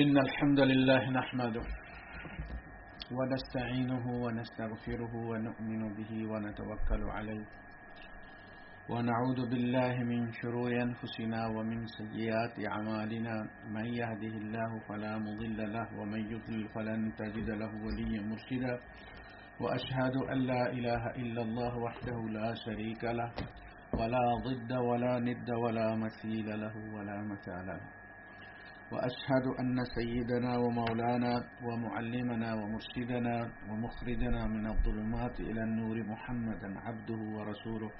إن الحمد لله نحمده ونستعينه ونستغفره ونؤمن به ونتوكل عليه ونعوذ بالله من شرور أنفسنا ومن سيئات أعمالنا من يهده الله فلا مضل له ومن يضلل فلن تجد له وليا مرشدا وأشهد أن لا إله إلا الله وحده لا شريك له ولا ضد ولا ند ولا مثيل له ولا مثال له وأشهد أن سيدنا ومولانا ومعلمنا ومرشدنا ومخرجنا من الظلمات إلى النور محمدا عبده ورسوله.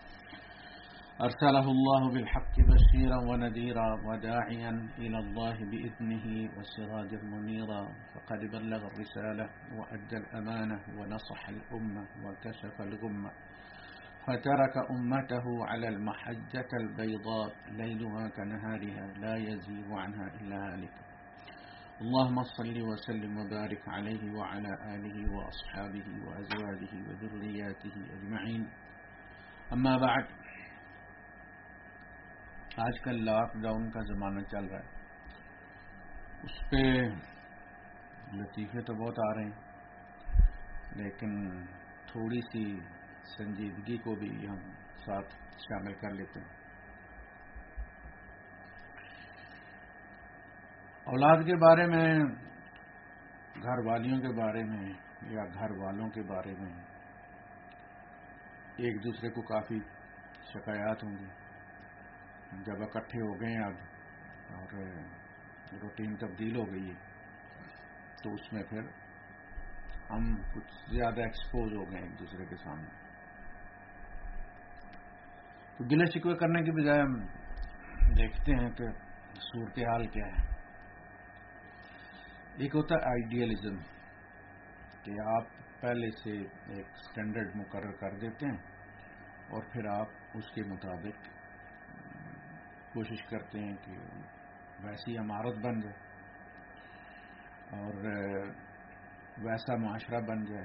أرسله الله بالحق بشيرا ونذيرا وداعيا إلى الله بإذنه وسراجا منيرا. فقد بلغ الرسالة وأدى الأمانة ونصح الأمة وكشف الغمة. فترك أمته على المحجة البيضاء ليلها كنهارها لا يزيغ عنها إلا هالك. اللهم صل وسلم وبارك عليه وعلى آله وأصحابه وأزواجه وذرياته أجمعين. أما بعد، آج کل لاک ڈاؤن کا زمانہ چل رہا ہے۔ اس پہ لطیفے تو بہت آ رہے ہیں، لیکن تھوڑی سی سنجیدگی کو بھی ہم ساتھ شامل کر لیتے ہیں۔ اولاد کے بارے میں، گھر والیوں کے بارے میں یا گھر والوں کے بارے میں ایک دوسرے کو کافی شکایات ہوں گی۔ جب اکٹھے ہو گئے ہیں اب اور روٹین تبدیل ہو گئی ہے، تو اس میں پھر ہم کچھ زیادہ ایکسپوز ہو گئے ایک دوسرے کے سامنے۔ گلے شکوے کرنے کی بجائے ہم دیکھتے ہیں کہ صورتحال کیا ہے۔ ایک ہوتا ہے آئیڈیلزم کہ آپ پہلے سے ایک سٹینڈرڈ مقرر کر دیتے ہیں اور پھر آپ اس کے مطابق کوشش کرتے ہیں کہ ویسی عمارت بن جائے اور ویسا معاشرہ بن جائے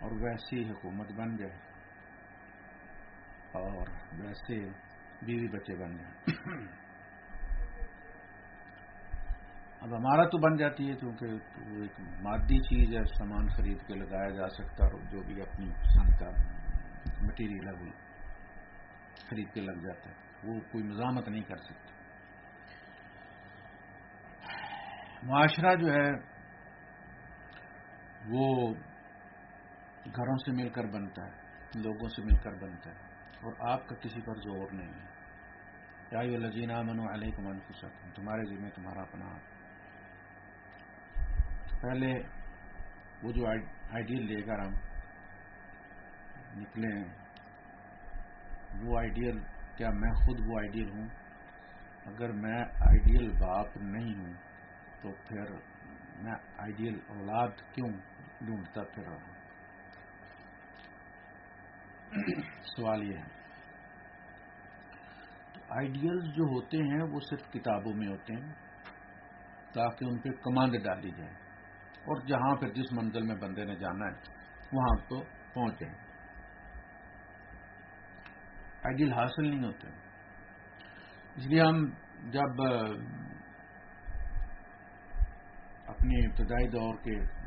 اور ویسی حکومت بن جائے۔ اور ویسے بیوی بچے بن جائیں۔ اب ہمارا تو بن جاتی ہے کیونکہ وہ ایک مادی چیز ہے، سامان خرید کے لگایا جا سکتا اور جو بھی اپنی پسند کا مٹیریل ہے وہ خرید کے لگ جاتا ہے۔ وہ کوئی مزاحمت نہیں کر سکتا۔ معاشرہ جو ہے، وہ گھروں سے مل کر بنتا ہے، لوگوں سے مل کر بنتا ہے۔ اور آپ کا کسی پر زور نہیں ہے۔ کیا یہ لذینہ منو علیہ کو تمہارے ذمہ تمہارا اپنا پہلے وہ جو آئیڈیل لے کر ہم نکلے وہ آئیڈیل، کیا میں خود وہ آئیڈیل ہوں؟ اگر میں آئیڈیل باپ نہیں ہوں تو پھر میں آئیڈیل اولاد کیوں ڈھونڈتا پھر رہا ہوں؟ سوال یہ ہے۔ آئیڈیلز جو ہوتے ہیں وہ صرف کتابوں میں ہوتے ہیں، تاکہ ان پہ کمانڈ ڈالی جائے۔ اور جہاں پھر جس منزل میں بندے نے جانا ہے، وہاں تو پہنچے۔ آئیڈیل حاصل نہیں ہوتے۔ اس لیے ہم جب اپنے ابتدائی دور کے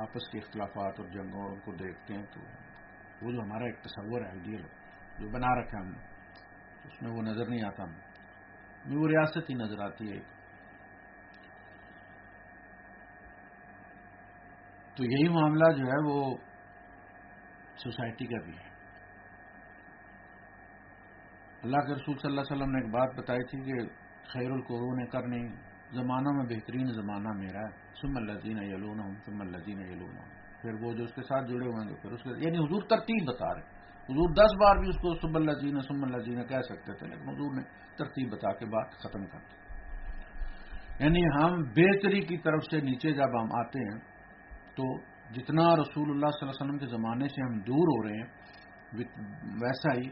آپس کے اختلافات اور جنگوں کو دیکھتے ہیں تو وہ جو ہمارا ایک تصور ہے آئیڈیل جو بنا رکھا ہم نے، اس میں وہ نظر نہیں آتا۔ ہمیں وہ ریاست ہی نظر آتی ہے۔ تو یہی معاملہ جو ہے وہ سوسائٹی کا بھی ہے۔ اللہ کے رسول صلی اللہ علیہ وسلم نے ایک بات بتائی تھی کہ خیر القرون کرنی زمانوں میں بہترین زمانہ میرا ہے۔ سم الزین یلون سم الزین یلون پھر وہ جو اس کے ساتھ جڑے ہوئے ہیں پھر اس کے یعنی حضور ترتیب بتا رہے حضور دس بار بھی اس کو سم الزین سم الزین کہہ سکتے تھے، لیکن حضور نے ترتیب بتا کے بات ختم کر دی۔ یعنی ہم بہتری کی طرف سے نیچے جب ہم آتے ہیں، تو جتنا رسول اللہ صلی اللہ علیہ وسلم کے زمانے سے ہم دور ہو رہے ہیں ویسا ہی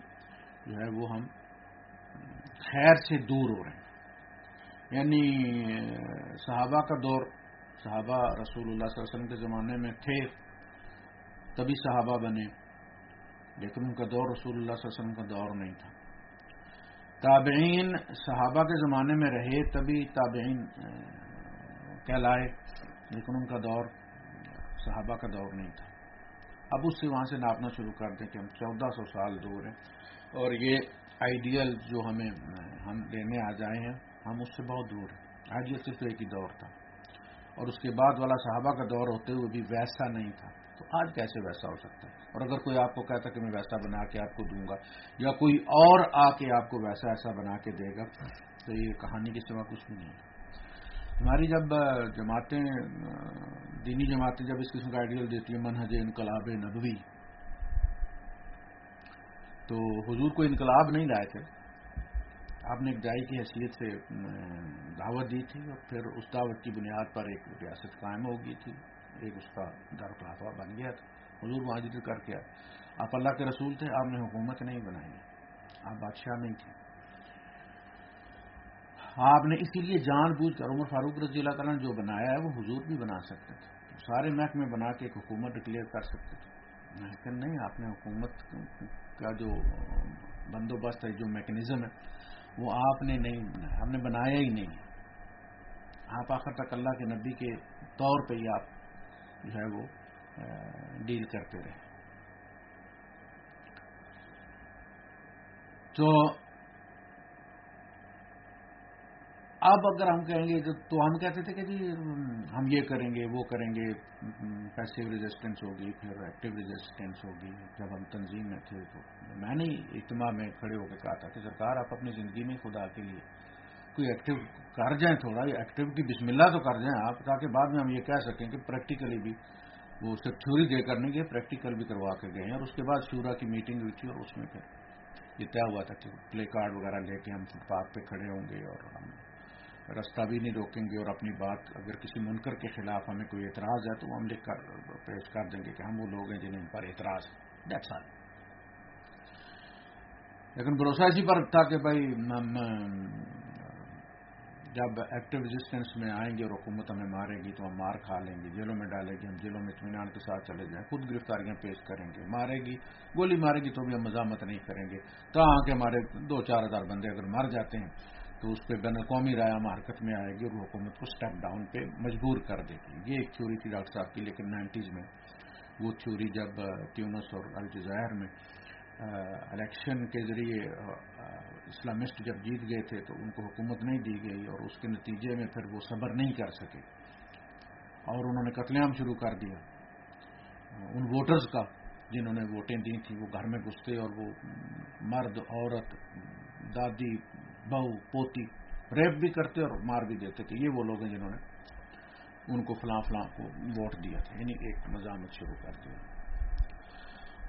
جو ہے وہ ہم خیر سے دور ہو رہے ہیں۔ یعنی صحابہ کا دور، صحابہ رسول اللہ صلی اللہ علیہ وسلم کے زمانے میں تھے، تبھی صحابہ بنے، لیکن ان کا دور رسول اللہ صلی اللہ علیہ وسلم کا دور نہیں تھا۔ تابعین صحابہ کے زمانے میں رہے، تبھی تابعین کہلائے، لیکن ان کا دور، صحابہ کا دور نہیں تھا۔ اب اس سے وہاں سے ناپنا شروع کر دیں کہ ہم چودہ سو سال دور ہیں اور یہ آئیڈیل جو ہمیں ہم لینے آ جائے ہیں ہم اس سے بہت دور ہیں۔ آج یہ صرف ایک ہی دور تھا۔ اور اس کے بعد والا صحابہ کا دور ہوتے ہوئے بھی ویسا نہیں تھا۔ تو آج کیسے ویسا ہو سکتا ہے؟ اور اگر کوئی آپ کو کہتا کہ میں ویسا بنا کے آپ کو دوں گا، یا کوئی اور آ کے آپ کو ویسا ایسا بنا کے دے گا، تو یہ کہانی کے سوا کچھ بھی نہیں ہے۔ ہماری جب جماعتیں، دینی جماعتیں جب اس قسم کا آئیڈیل دیتی ہیں، منہج انقلاب نبوی، تو حضور کو انقلاب نہیں لائے تھے۔ آپ نے ایک دائی کی حیثیت سے دعوت دی تھی اور پھر اس دعوت کی بنیاد پر ایک ریاست قائم ہو گئی تھی۔ ایک اس کا در بن گیا تھا۔ حضور مہاجر کر کے آپ اللہ کے رسول تھے، آپ نے حکومت نہیں بنائی۔ آپ بادشاہ نہیں تھے۔ آپ نے اسی لیے جان بوجھ کر عمر فاروق رضی اللہ تعالیٰ نے جو بنایا ہے، وہ حضور بھی بنا سکتے تھے۔ سارے محکمے بنا کے ایک حکومت ڈکلیئر کر سکتے تھے۔ لیکن نہیں، آپ نے حکومت کا جو بندوبست ہے، جو میکنزم ہے وہ آپ نے نہیں بنایا ہم نے بنایا ہی نہیں۔ آپ آخر تک اللہ کے نبی کے طور پہ ہی آپ جو ہے وہ ڈیل کرتے رہے۔ تو اب اگر ہم کہیں گے تو ہم کہتے تھے کہ جی ہم یہ کریں گے، وہ کریں گے پیسو ریزسٹنس ہوگی، پھر ایکٹیو ریزسٹنس ہوگی، جب ہم تنظیم میں تھے تو میں نے اجتماع میں کھڑے ہو کے کہا تھا کہ سرکار، آپ اپنی زندگی میں خدا کے لیے کوئی ایکٹیو کر جائیں تھوڑا ایکٹیویٹی بسم اللہ تو کر جائیں آپ، تاکہ بعد میں ہم یہ کہہ سکیں کہ پریکٹیکلی بھی وہ صرف تھیوری دے کر نہیں گئے پریکٹیکل بھی کروا کے گئے ہیں۔ اور اس کے بعد شورا کی میٹنگ ہوئی تھی اور اس میں پھر یہ طے ہوا تھا کہ پلے کارڈ وغیرہ لے کے ہم فٹ پاتھ پہ کھڑے ہوں گے اور ہم رستہ بھی نہیں روکیں گے اور اپنی بات اگر کسی منکر کے خلاف ہمیں کوئی اعتراض ہے تو وہ ہم لکھ کر پیش کر دیں گے کہ ہم وہ لوگ ہیں جنہیں ان پر اعتراض ہے۔ لیکن بھروسہ اسی پر تھا کہ بھائی جب ایکٹیو ریزسٹنس میں آئیں گے اور حکومت ہمیں مارے گی تو ہم مار کھا لیں گے، جیلوں میں ڈالے گی ہم جیلوں میں اطمینان کے ساتھ چلے جائیں، خود گرفتاریاں پیش کریں گے، مارے گی، گولی مارے گی تو بھی ہم مزاحمت نہیں کریں گے۔ کہاں کے ہمارے دو چار ہزار بندے اگر مر جاتے ہیں تو اس پہ بین الاقوامی رائے ہم حرکت میں آئے گی اور حکومت کو سٹیپ ڈاؤن پہ مجبور کر دے گی۔ یہ ایک تھیوری تھی ڈاکٹر صاحب کی، لیکن نائنٹیز میں وہ تھیوری جب ٹیونس اور الجزائر میں الیکشن کے ذریعے اسلامسٹ جب جیت گئے تھے تو ان کو حکومت نہیں دی گئی اور اس کے نتیجے میں پھر وہ صبر نہیں کر سکے۔ اور انہوں نے قتل عام شروع کر دیا۔ ان ووٹرز کا جنہوں نے ووٹیں دی تھیں وہ گھر میں گھستے اور وہ مرد، عورت، دادی بہو، پوتی، ریپ بھی کرتے اور مار بھی دیتے تھے۔ یہ وہ لوگ ہیں جنہوں نے ان کو فلاں فلاں کو ووٹ دیا تھا یعنی ایک مزاحمت شروع کر دیا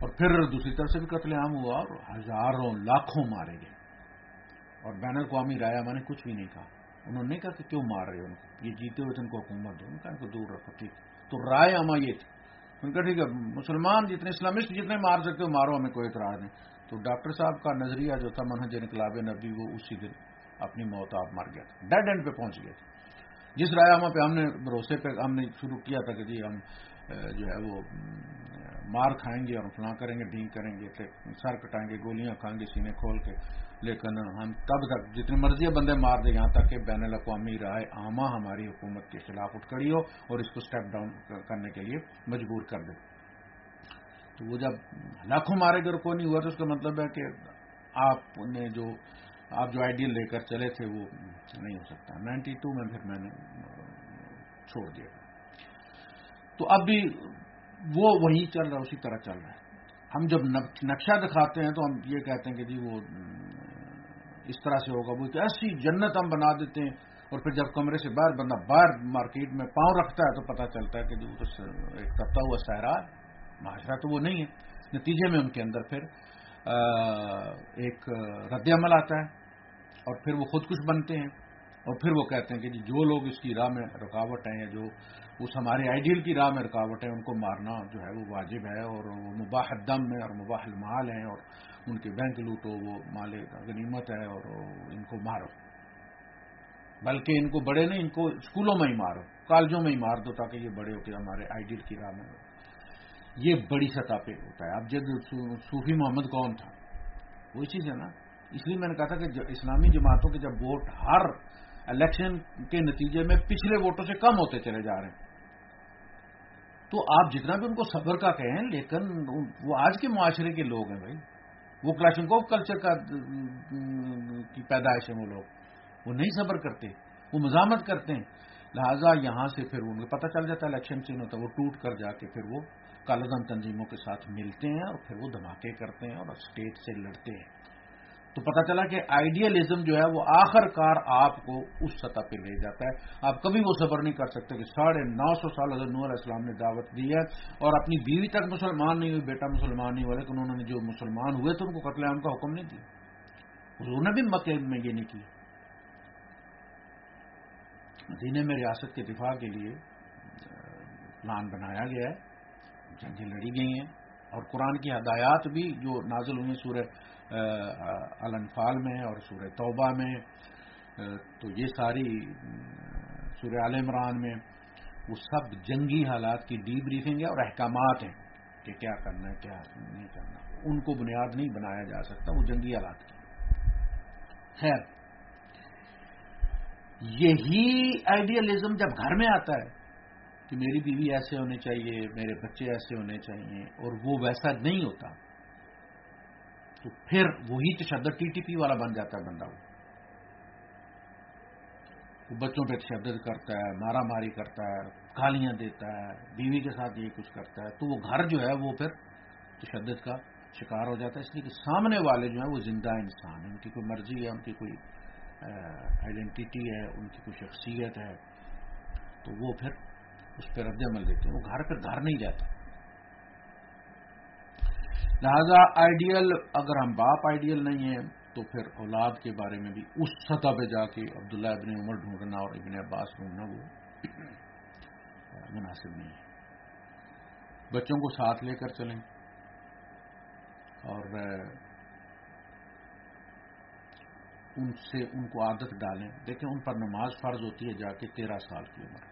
اور پھر دوسری طرف سے بھی قتل عام ہوا اور ہزاروں، لاکھوں مارے گئے۔ اور بین الاقوامی رائے میں نے کچھ بھی نہیں کہا۔ انہوں نے کہا کہ کیوں مار رہے ان کو یہ جیتے ہوئے تھے، ان کو حکومت دو۔ ان کا ان کو دور رکھو، ٹھیک۔ تو رائے اما یہ تھی۔ ان کا ٹھیک ہے، مسلمان جتنے، اسلامسٹ جتنے مار سکتے ہو، مارو، ہمیں کوئی اعتراض نہیں۔ تو ڈاکٹر صاحب کا نظریہ جو تھا منہج انقلاب نبی، وہ اسی دن اپنی موت آپ مر گیا تھا۔ ڈیڈ اینڈ پہ پہنچ گئے تھے جس رائے اما پہ ہم نے بھروسے پہ، ہم نے شروع کیا تھا کہ جی ہم جو ہے وہ مار کھائیں گے اور فلاں کریں گے، ڈھینگ کریں گے سر کٹائیں گے، گولیاں کھائیں گے، سینے کھول کے لیکن ہم تب تک جتنے مرضی بندے مار دیں، یہاں تک کہ بین الاقوامی رائے عامہ ہماری حکومت کے خلاف اٹھ کڑی ہو اور اس کو سٹیپ ڈاؤن کرنے کے لیے مجبور کر دے۔ تو وہ جب لاکھوں مارے گئے کوئی نہیں ہوا تو اس کا مطلب ہے کہ آپ نے جو آپ جو آئیڈیل لے کر چلے تھے وہ نہیں ہو سکتا۔ نائنٹی ٹو میں پھر میں نے چھوڑ دیا۔ تو اب بھی وہ وہی چل رہا ہے، اسی طرح چل رہا ہے۔ ہم جب نقشہ دکھاتے ہیں تو ہم یہ کہتے ہیں کہ جی وہ اس طرح سے ہوگا۔ وہ ایسی جنت ہم بنا دیتے ہیں اور پھر جب کمرے سے باہر بندہ باہر مارکیٹ میں پاؤں رکھتا ہے تو پتہ چلتا ہے کہ جی وہ تو ایک کرتا ہوا سہرا ہے۔ معاشرہ تو وہ نہیں ہے۔ نتیجے میں ان کے اندر پھر ایک رد عمل آتا ہے اور پھر وہ خود کچھ بنتے ہیں اور پھر وہ کہتے ہیں کہ جی جو لوگ اس کی راہ میں رکاوٹ ہیں یا جو اس ہمارے آئیڈیل کی راہ میں رکاوٹ ہے ان کو مارنا جو ہے وہ واجب ہے اور وہ مباح دم ہے اور مباح المال ہیں اور ان کے بینک لوٹو وہ مال غنیمت ہے اور ان کو مارو۔ بلکہ ان کو بڑے نہیں، ان کو اسکولوں میں ہی مارو، کالجوں میں ہی مار دو تاکہ یہ بڑے ہو کے ہمارے آئیڈیل کی راہ میں۔ ہو یہ بڑی سطح پہ ہوتا ہے۔ اب جب صوفی محمد کون تھا؟ وہی چیز ہے نا۔ اس لیے میں نے کہا تھا کہ اسلامی جماعتوں کے جب ووٹ ہر الیکشن کے نتیجے میں پچھلے ووٹوں سے کم ہوتے چلے جا رہے ہیں۔ تو آپ جتنا بھی ان کو صبر کا کہیں، لیکن وہ آج کے معاشرے کے لوگ ہیں بھائی۔ وہ کلاشنکوف کلچر کا، کی پیدائش ہے وہ لوگ۔ وہ نہیں صبر کرتے، وہ مزامت کرتے ہیں۔ لہذا یہاں سے پھر ان کو پتہ چل جاتا ہے الیکشن چین ہوتا ہے وہ ٹوٹ کر جا کے پھر وہ کالزم تنظیموں کے ساتھ ملتے ہیں اور پھر وہ دھماکے کرتے ہیں اور اسٹیٹ سے لڑتے ہیں۔ تو پتہ چلا کہ آئیڈیالزم جو ہے وہ آخر کار آپ کو اس سطح پہ لے جاتا ہے۔ آپ کبھی وہ صبر نہیں کر سکتے کہ ساڑھے نو سو سال حضرت نور علیہ السلام نے دعوت دی ہے اور اپنی بیوی تک مسلمان نہیں ہوئی، بیٹا مسلمان نہیں ہوا، لیکن انہوں نے جو مسلمان ہوئے تھے ان کو قتل عام کا حکم نہیں دیا۔ حضور نے بھی مکے میں یہ نہیں کی مدینے میں ریاست کے دفاع کے لیے پلان بنایا گیا ہے۔ جنگیں لڑی گئی ہیں۔ اور قرآن کی ہدایات بھی جو نازل ہوئی سورہ الانفال میں اور سورہ توبہ میں تو یہ ساری سورہ عال عمران میں وہ سب جنگی حالات کی ڈی بریفنگ ہے اور احکامات ہیں کہ کیا کرنا ہے، کیا نہیں کرنا۔ ان کو بنیاد نہیں بنایا جا سکتا وہ جنگی حالات کی۔ خیر، یہی آئیڈیالزم جب گھر میں آتا ہے کہ میری بیوی ایسے ہونے چاہیے، میرے بچے ایسے ہونے چاہیے اور وہ ویسا نہیں ہوتا، تو پھر وہی تشدد ٹی ٹی پی والا بن جاتا ہے بندہ وہ۔ بچوں پہ تشدد کرتا ہے، مارا ماری کرتا ہے، گالیاں دیتا ہے، بیوی کے ساتھ یہ کچھ کرتا ہے، تو وہ گھر جو ہے وہ پھر تشدد کا شکار ہو جاتا ہے۔ اس لیے کہ سامنے والے جو ہیں وہ زندہ انسان ہیں، ان کی کوئی مرضی ہے، ان کی کوئی آئیڈینٹی ہے، ان کی کوئی شخصیت ہے، تو وہ پھر اس پہ رد عمل دیتے ہیں۔ وہ گھر پہ گھر نہیں جاتا۔ لہذا آئیڈیل اگر ہم باپ آئیڈیل نہیں ہیں، تو پھر اولاد کے بارے میں بھی اس سطح پہ جا کے عبداللہ ابن عمر ڈھونڈنا اور ابن عباس ڈھونڈنا وہ مناسب نہیں ہے۔ بچوں کو ساتھ لے کر چلیں۔ اور ان سے ان کو عادت ڈالیں۔ دیکھیں، ان پر نماز فرض ہوتی ہے جا کے تیرہ سال کی عمر۔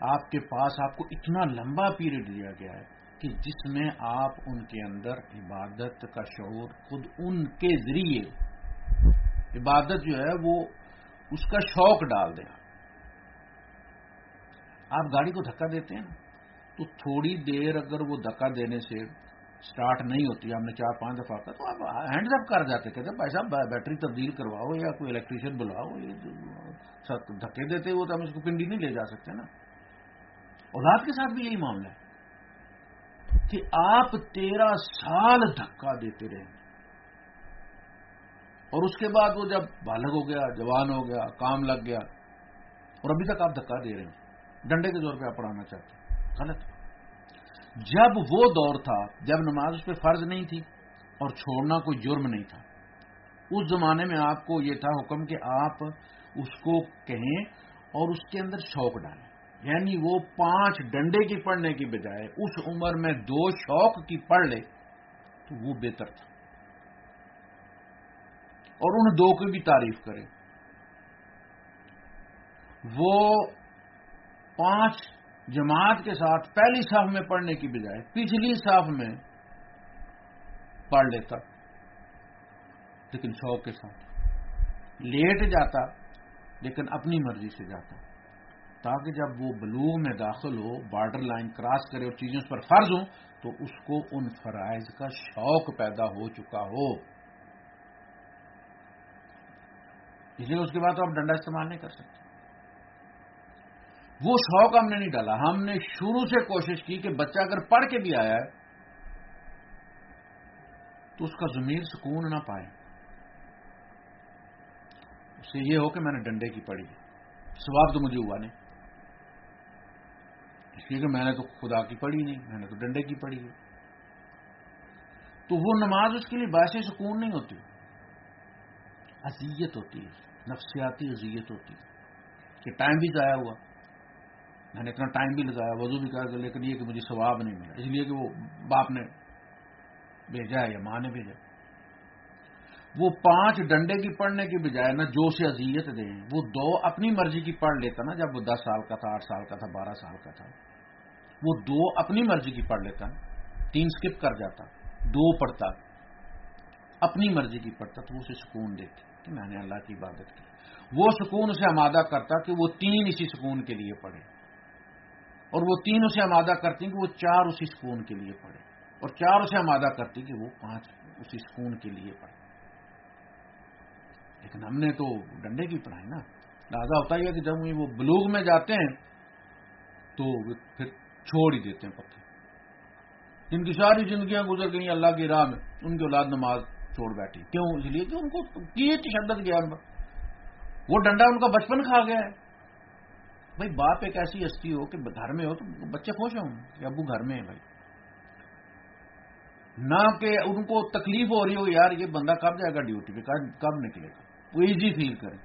آپ کے پاس آپ کو اتنا لمبا پیریڈ دیا گیا ہے کہ جس میں آپ ان کے اندر عبادت کا شعور خود ان کے ذریعے عبادت جو ہے وہ اس کا شوق ڈال دیں آپ گاڑی کو دھکا دیتے ہیں تو تھوڑی دیر اگر وہ دھکا دینے سے سٹارٹ نہیں ہوتی ہم نے چار پانچ دفعہ کا تو آپ ہینڈ اپ کر جاتے، کہتے بھائی صاحب بیٹری تبدیل کرواؤ یا کوئی الیکٹریشین بلاؤ، یہ دھکے دیتے وہ تو ہم اس کو پنڈی نہیں لے جا سکتے نا؟ اولاد کے ساتھ بھی یہی معاملہ ہے کہ آپ تیرہ سال دھکا دیتے رہے اور اس کے بعد وہ جب بالغ ہو گیا، جوان ہو گیا، کام لگ گیا اور ابھی تک آپ دھکا دے رہے ہیں، ڈنڈے کے زور پہ آپ پڑھانا چاہتے ہیں۔ غلط۔ جب وہ دور تھا، جب نماز اس پہ فرض نہیں تھی اور چھوڑنا کوئی جرم نہیں تھا، اس زمانے میں آپ کو یہ تھا حکم کہ آپ اس کو کہیں اور اس کے اندر شوق ڈالیں۔ یعنی وہ پانچ ڈنڈے کی پڑھنے کی بجائے اس عمر میں دو شوق کی پڑھ لے، تو وہ بہتر تھا۔ اور ان دو کی بھی تعریف کرے وہ پانچ جماعت کے ساتھ پہلی صاف میں پڑھنے کی بجائے پچھلی صاف میں پڑھ لیتا، لیکن شوق کے ساتھ۔ لیٹ جاتا، لیکن اپنی مرضی سے جاتا۔ تاکہ جب وہ بلوغ میں داخل ہو بارڈر لائن کراس کرے اور چیزیں اس پر فرض ہوں، تو اس کو ان فرائض کا شوق پیدا ہو چکا ہو۔ اس لیے اس کے بعد تو آپ ڈنڈا استعمال نہیں کر سکتے۔ وہ شوق ہم نے نہیں ڈالا۔ ہم نے شروع سے کوشش کی کہ بچہ اگر پڑھ کے بھی آیا ہے، تو اس کا ضمیر سکون نہ پائے۔ اسے یہ ہو کہ میں نے ڈنڈے کی پڑھی۔ سواب تو مجھے ہوا نہیں۔ اس لیے کہ میں نے تو خدا کی پڑھی نہیں، میں نے تو ڈنڈے کی پڑھی ہے۔ تو وہ نماز اس کے لیے باعث سکون نہیں ہوتی۔ اذیت ہوتی ہے، نفسیاتی اذیت ہوتی ہے۔ کہ ٹائم بھی ضائع ہوا۔ میں نے اتنا ٹائم بھی لگایا، وضو بھی کر لیکن یہ کہ مجھے ثواب نہیں ملا۔ اس لیے کہ وہ باپ نے بھیجا ہے یا ماں نے بھیجا۔ وہ پانچ ڈنڈے کی پڑھنے کی بجائے نا جو سے اذیت دیں، وہ دو اپنی مرضی کی پڑھ لیتا نا، جب وہ دس سال کا تھا، آٹھ سال کا تھا، بارہ سال کا تھا۔ وہ دو اپنی مرضی کی پڑھ لیتا تین سکپ کر جاتا دو پڑھتا اپنی مرضی کی پڑھتا تو وہ اسے سکون دیتی کہ میں نے اللہ کی عبادت کی۔ وہ سکون اسے آمادہ کرتا کہ وہ تین اسی سکون کے لیے پڑھے۔ اور وہ تین اسے آمادہ کرتی کہ وہ چار اسی سکون کے لیے پڑھے۔ اور چار اسے آمادہ کرتی کہ وہ پانچ اسی سکون کے لیے پڑھے۔ لیکن ہم نے تو ڈنڈے کی پڑھائی نا۔ لہٰذا ہوتا ہی ہے کہ جب وہ بلوغ میں جاتے ہیں، تو پھر چھوڑ ہی دیتے ہیں پتھر۔ جن کی ساری زندگیاں گزر گئی اللہ کی راہ میں۔ ان کی اولاد نماز چھوڑ بیٹھی۔ کیوں؟ اس لیے کہ ان کو کی تشدد گیا وہ ڈنڈا ان کا بچپن کھا گیا ہے۔ بھائی، باپ ایک ایسی ہستی ہو کہ گھر میں ہو تو بچے خوش ہوں کہ ابو گھر میں ہے بھائی۔ نہ کہ ان کو تکلیف ہو رہی ہو، یار، یہ بندہ کب جائے گا ڈیوٹی پہ؟ کب نکلے گا؟ وہ ایزی فیل کرے۔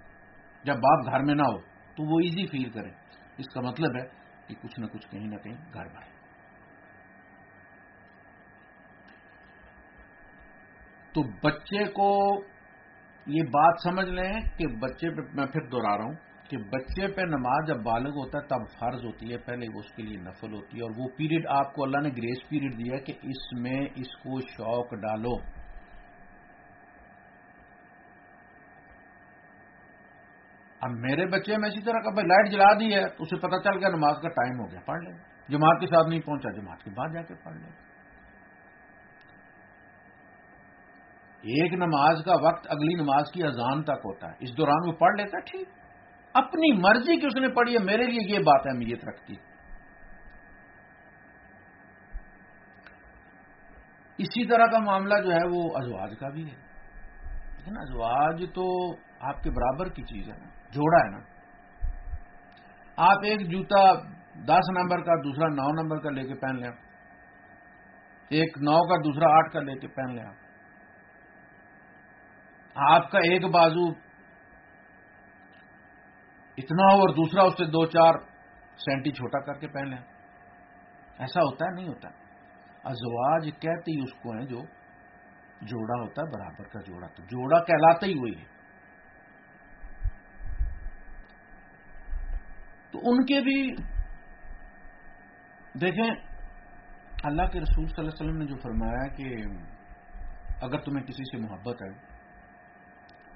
جب باپ گھر میں نہ ہو تو وہ ایزی فیل کرے۔ اس کا مطلب ہے کہ کچھ نہ کچھ کہیں نہ کہیں گھر بھرے تو بچے کو یہ بات سمجھ لیں کہ بچے پہ میں پھر دوہرا رہا ہوں کہ بچے پہ نماز جب بالغ ہوتا ہے تب فرض ہوتی ہے، پہلے وہ اس کے لیے نفل ہوتی ہے اور وہ پیریڈ آپ کو اللہ نے گریس پیریڈ دیا کہ اس میں اس کو شوق ڈالو۔ اب میرے بچے میں اسی طرح کا بھائی لائٹ جلا دی ہے اسے پتا چل گیا نماز کا ٹائم ہو گیا، پڑھ لیں جماعت کے ساتھ نہیں پہنچا، جماعت کے بعد جا کے پڑھ لیں ایک نماز کا وقت اگلی نماز کی اذان تک ہوتا ہے۔ اس دوران وہ پڑھ لیتا ہے، ٹھیک۔ اپنی مرضی کی اس نے پڑھی ہے، میرے لیے یہ بات اہمیت رکھتی اسی طرح کا معاملہ جو ہے وہ ازواج کا بھی ہے۔ لیکن ازواج تو آپ کے برابر کی چیز ہے نا، جوڑا ہے نا۔ آپ ایک جوتا دس نمبر کا، دوسرا نو نمبر کا لے کے پہن لیں ایک نو کا، دوسرا آٹھ کا لے کے پہن لیں آپ۔ آپ کا ایک بازو اتنا ہو اور دوسرا اس سے دو چار سینٹی چھوٹا کر کے پہن لیں۔ ایسا ہوتا ہے؟ نہیں ہوتا۔ ازواج کہتے ہی اس کو ہیں جو جوڑا ہوتا ہے، برابر کا جوڑا۔ تو جوڑا کہلاتا ہی وہی ہے۔ تو ان کے بھی دیکھیں، اللہ کے رسول صلی اللہ علیہ وسلم نے جو فرمایا کہ اگر تمہیں کسی سے محبت ہے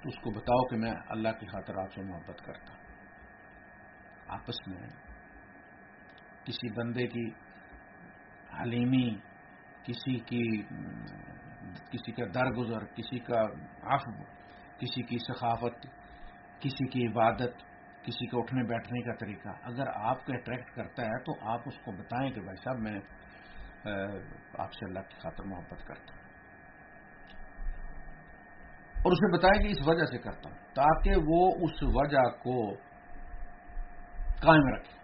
تو اس کو بتاؤ کہ میں اللہ کی خاطر آپ سے محبت کرتا ہوں۔ آپس میں کسی بندے کی حلیمی، کسی کی، کسی کا درگزر، کسی کا عفو، کسی کی سخاوت کسی کی عبادت کسی کا اٹھنے بیٹھنے کا طریقہ۔ اگر آپ کو اٹریکٹ کرتا ہے تو آپ اس کو بتائیں کہ بھائی صاحب، میں آپ سے اللہ کی خاطر محبت کرتا ہوں۔ اور اسے بتائیں کہ اس وجہ سے کرتا ہوں، تاکہ وہ اس وجہ کو قائم رکھے۔